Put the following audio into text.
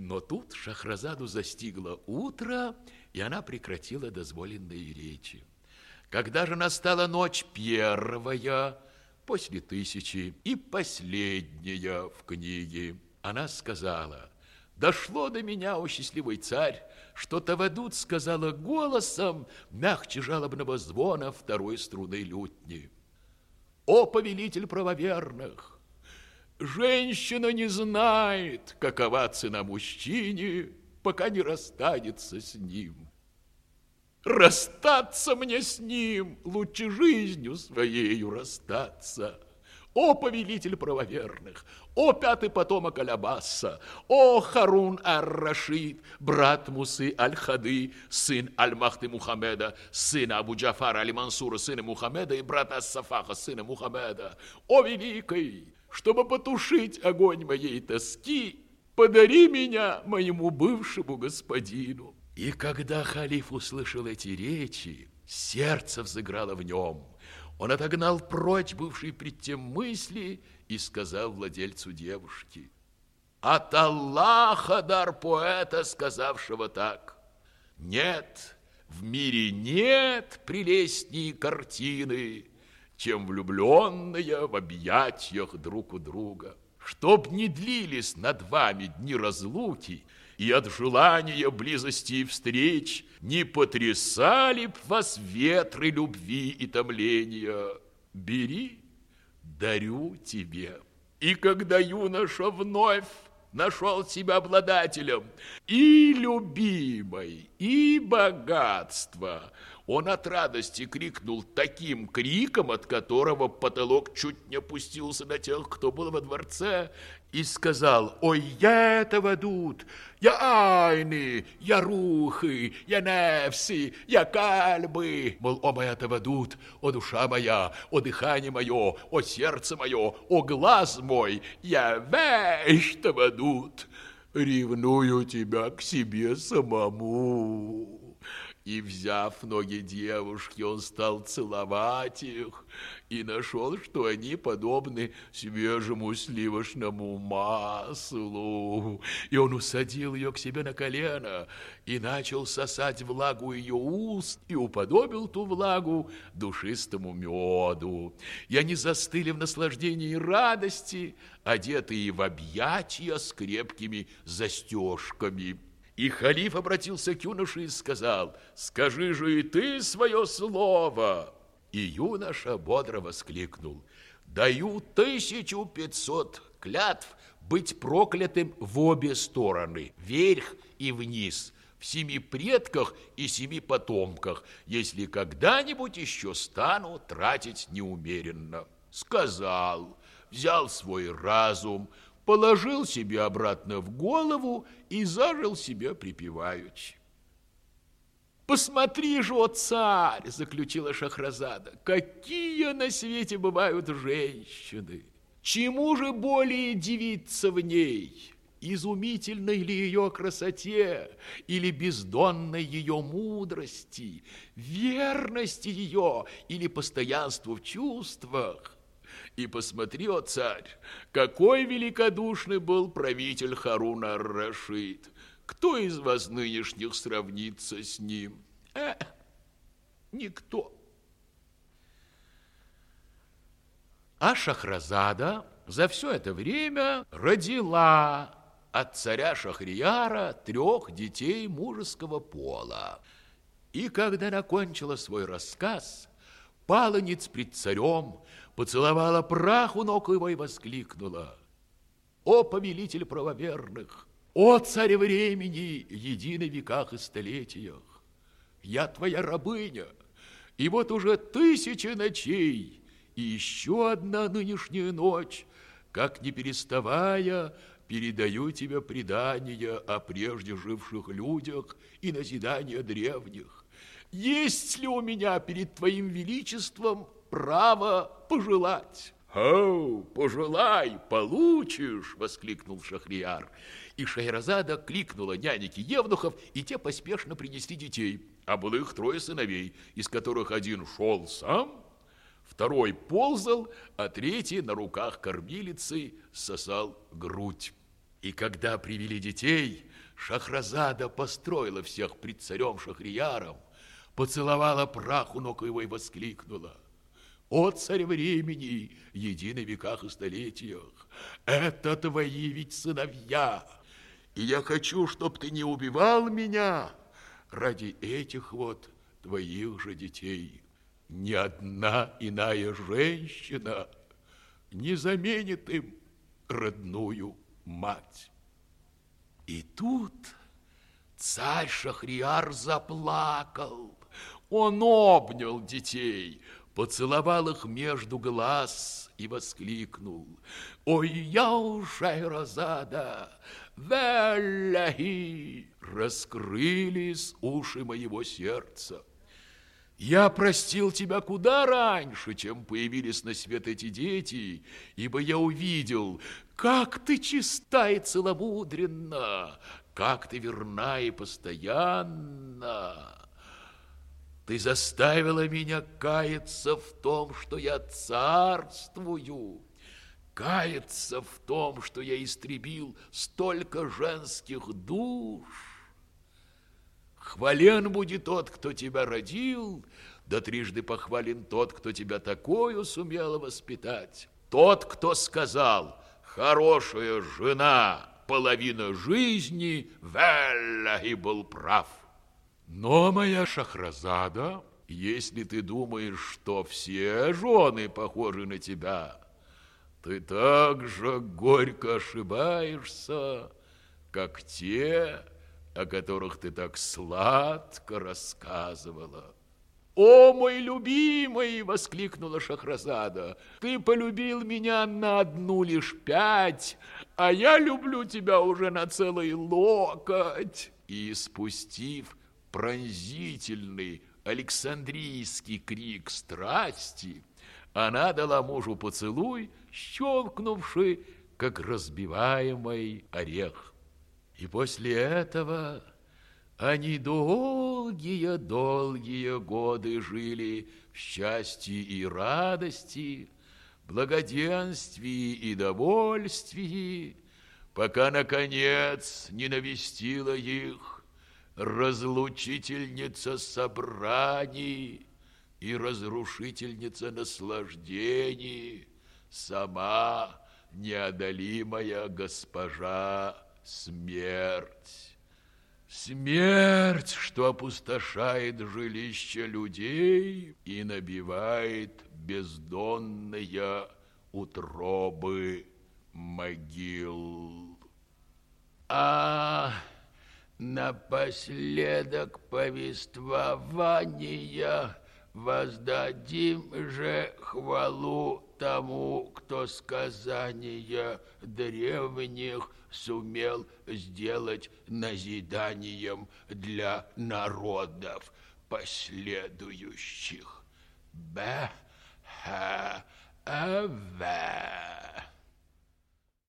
Но тут Шахразаду застигло утро, и она прекратила дозволенные речи. Когда же настала ночь первая, после тысячи, и последняя в книге, она сказала, «Дошло до меня, о счастливый царь, что Тавадут сказала голосом мягче жалобного звона второй струны лютни. О, повелитель правоверных! Женщина не знает, какова цена мужчине, пока не расстанется с ним. Расстаться мне с ним, лучше жизнью своею расстаться. О, повелитель правоверных! О, пятый потомок Алябаса! О, Харун ар-Рашид, брат Мусы аль-Хады, сын Аль-Махты Мухаммеда, сына Абу Джафара Аль-Мансура, сына Мухаммеда и брата Ас-Сафаха, сына Мухаммеда! О, великий! Чтобы потушить огонь моей тоски, подари меня моему бывшему господину. И когда халиф услышал эти речи, сердце взыграло в нем. Он отогнал прочь бывшие пред тем мысли и сказал владельцу девушки, «От Аллаха дар поэта, сказавшего так, нет, в мире нет прелестней картины, чем влюбленные в объятиях друг у друга. Чтоб не длились над вами дни разлуки, и от желания близости и встреч не потрясали б вас ветры любви и томления. Бери, дарю тебе. И когда юноша вновь нашел себя обладателем и любимой, и богатства, он от радости крикнул таким криком, от которого потолок чуть не опустился на тех, кто был во дворце, и сказал, «Ой, я этого дут, я айны, я рухы, я нефси, я кальбы». Мол, о моя Тавадут, о душа моя, о дыхание мое, о сердце мое, о глаз мой, я вещь Тавадут, ревную тебя к себе самому. И, взяв ноги девушки, он стал целовать их и нашел, что они подобны свежему сливочному маслу. И он усадил ее к себе на колено и начал сосать влагу ее уст и уподобил ту влагу душистому меду. И они застыли в наслаждении и радости, одетые в объятия с крепкими застежками. И халиф обратился к юноше и сказал, «Скажи же и ты свое слово!» И юноша бодро воскликнул, «Даю тысячу пятьсот клятв быть проклятым в обе стороны, вверх и вниз, в семи предках и семи потомках, если когда-нибудь еще стану тратить неумеренно». Сказал, взял свой разум, положил себе обратно в голову и зажил себе припеваючи. «Посмотри же, о царь!» – заключила Шахразада. «Какие на свете бывают женщины! Чему же более дивиться в ней?» изумительной ли ее красоте или бездонной ее мудрости, верности ее или постоянству в чувствах. И посмотри, о царь, какой великодушный был правитель Харуна ар-Рашид. Кто из вас нынешних сравнится с ним? Э, никто. А Шахразада за все это время родила от царя Шахрияра трех детей мужеского пола. И когда она кончила свой рассказ, паланец пред царем поцеловала прах у ног его и воскликнула. О, повелитель правоверных! О, царь времени, единый веках и столетиях! Я твоя рабыня, и вот уже тысячи ночей, и еще одна нынешняя ночь, как не переставая, передаю тебе предания о прежде живших людях и назидания древних. Есть ли у меня перед твоим величеством право пожелать. «О, пожелай, получишь!» — воскликнул Шахрияр. И Шайразада кликнула няники Евнухов, и те поспешно принесли детей. А было их трое сыновей, из которых один шел сам, второй ползал, а третий на руках кормилицы сосал грудь. И когда привели детей, Шахразада построила всех пред царем Шахрияром, поцеловала праху ног его и воскликнула. О, царь времени, единый веках и столетиях, это твои ведь сыновья, и я хочу, чтоб ты не убивал меня ради этих вот твоих же детей. Ни одна иная женщина не заменит им родную мать. И тут царь Шахриар заплакал. Он обнял детей, поцеловал их между глаз и воскликнул. «Ой, я уже Розада, веляхи!» Раскрылись уши моего сердца. Я простил тебя куда раньше, чем появились на свет эти дети, ибо я увидел, как ты чиста и целомудренна, как ты верна и постоянна. Ты заставила меня каяться в том, что я царствую, каяться в том, что я истребил столько женских душ, Хвален будет тот, кто тебя родил, да трижды похвален тот, кто тебя такую сумел воспитать. Тот, кто сказал, хорошая жена, половина жизни, Велла и был прав. Но, моя Шахразада, если ты думаешь, что все жены похожи на тебя, ты так же горько ошибаешься, как те, о которых ты так сладко рассказывала. «О, мой любимый!» — воскликнула Шахразада. «Ты полюбил меня на одну лишь пять, а я люблю тебя уже на целый локоть!» И, спустив пронзительный Александрийский крик страсти, она дала мужу поцелуй, щелкнувший, как разбиваемый орех. И после этого они долгие-долгие годы жили в счастье и радости, благоденствии и довольствии, пока, наконец, не навестила их разлучительница собраний и разрушительница наслаждений, сама неодолимая госпожа смерть. Смерть, что опустошает жилище людей и набивает бездонные утробы могил. А напоследок повествования воздадим же хвалу тому, кто сказания древних сумел сделать назиданием для народов последующих. Б. Х. В.